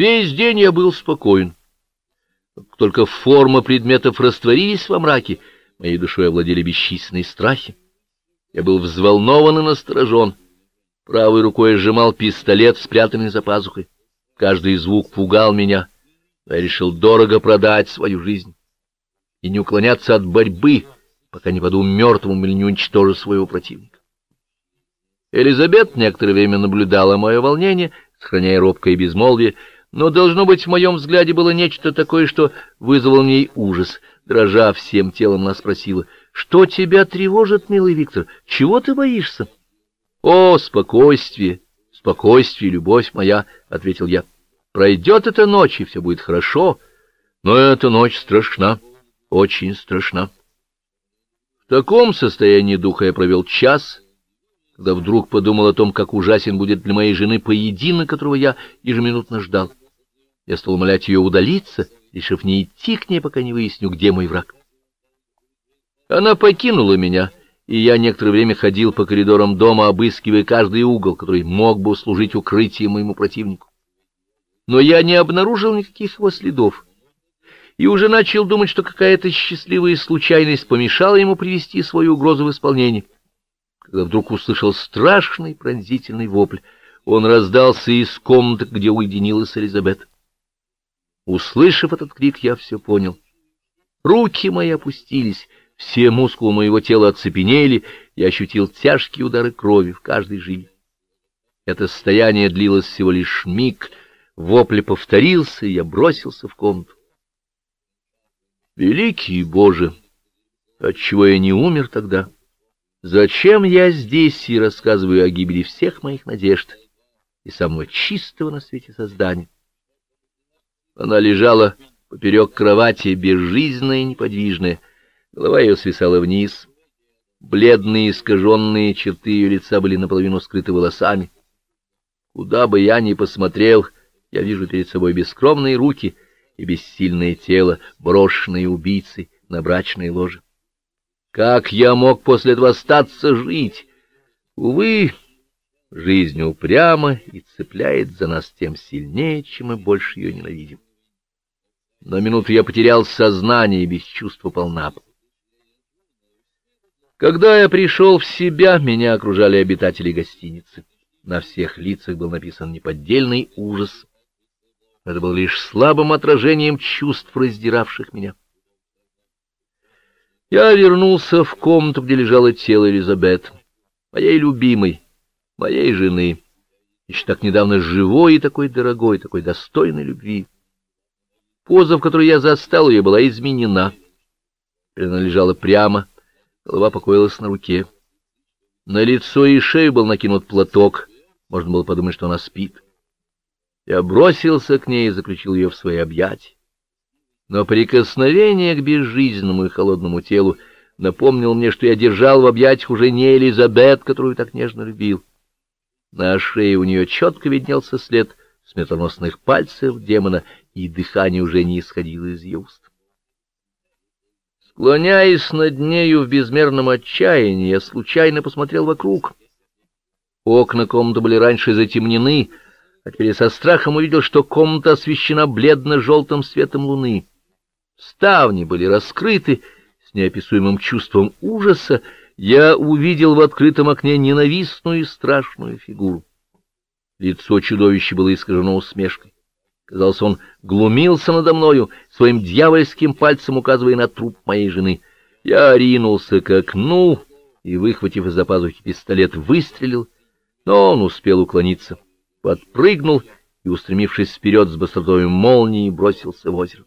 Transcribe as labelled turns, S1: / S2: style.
S1: Весь день я был спокоен. Только форма предметов растворились во мраке, моей душой овладели бесчисленные страхи. Я был взволнован и насторожен. Правой рукой сжимал пистолет, спрятанный за пазухой. Каждый звук пугал меня. Я решил дорого продать свою жизнь и не уклоняться от борьбы, пока не паду мертвым или не уничтожу своего противника. Элизабет некоторое время наблюдала мое волнение, сохраняя робкое безмолвие, но, должно быть, в моем взгляде было нечто такое, что вызвало в ней ужас. Дрожа всем телом, она спросила, «Что тебя тревожит, милый Виктор? Чего ты боишься?» «О, спокойствие, спокойствие, любовь моя», — ответил я. «Пройдет эта ночь, и все будет хорошо, но эта ночь страшна, очень страшна». В таком состоянии духа я провел час, когда вдруг подумал о том, как ужасен будет для моей жены поединок, которого я ежеминутно ждал. Я стал умолять ее удалиться, решив не идти к ней, пока не выясню, где мой враг. Она покинула меня, и я некоторое время ходил по коридорам дома, обыскивая каждый угол, который мог бы служить укрытием моему противнику. Но я не обнаружил никаких его следов, и уже начал думать, что какая-то счастливая случайность помешала ему привести свою угрозу в исполнение, когда вдруг услышал страшный пронзительный вопль. Он раздался из комнаты, где уединилась Элизабет. Услышав этот крик, я все понял. Руки мои опустились, все мускулы моего тела оцепенели, я ощутил тяжкие удары крови в каждой жиле. Это состояние длилось всего лишь миг, вопль повторился, и я бросился в комнату. Великий Боже! Отчего я не умер тогда? Зачем я здесь и рассказываю о гибели всех моих надежд и самого чистого на свете создания? Она лежала поперек кровати, безжизненная и неподвижная. Голова ее свисала вниз. Бледные, искаженные черты ее лица были наполовину скрыты волосами. Куда бы я ни посмотрел, я вижу перед собой бескромные руки и бессильное тело, брошенные убийцей на брачной ложе. Как я мог после этого остаться жить? Увы, жизнь упряма и цепляет за нас тем сильнее, чем мы больше ее ненавидим. На минуту я потерял сознание и без чувства пол на пол. Когда я пришел в себя, меня окружали обитатели гостиницы. На всех лицах был написан неподдельный ужас. Это был лишь слабым отражением чувств, раздиравших меня. Я вернулся в комнату, где лежало тело Элизабет, моей любимой, моей жены, еще так недавно живой и такой дорогой, такой достойной любви. Поза, в которой я застал ее, была изменена. Она лежала прямо, голова покоилась на руке. На лицо и шею был накинут платок, можно было подумать, что она спит. Я бросился к ней и заключил ее в свои объятия. Но прикосновение к безжизненному и холодному телу напомнил мне, что я держал в объятиях уже не Элизабет, которую так нежно любил. На шее у нее четко виднелся след смертоносных пальцев демона, и дыхание уже не исходило из ее уст. Склоняясь над нею в безмерном отчаянии, я случайно посмотрел вокруг. Окна комнаты были раньше затемнены, а теперь со страхом увидел, что комната освещена бледно-желтым светом луны. Ставни были раскрыты, с неописуемым чувством ужаса я увидел в открытом окне ненавистную и страшную фигуру. Лицо чудовища было искажено усмешкой. Казалось, он глумился надо мною, своим дьявольским пальцем указывая на труп моей жены. Я ринулся к окну и, выхватив из-за пазухи пистолет, выстрелил, но он успел уклониться, подпрыгнул и, устремившись вперед с быстротой молнии, бросился в озеро.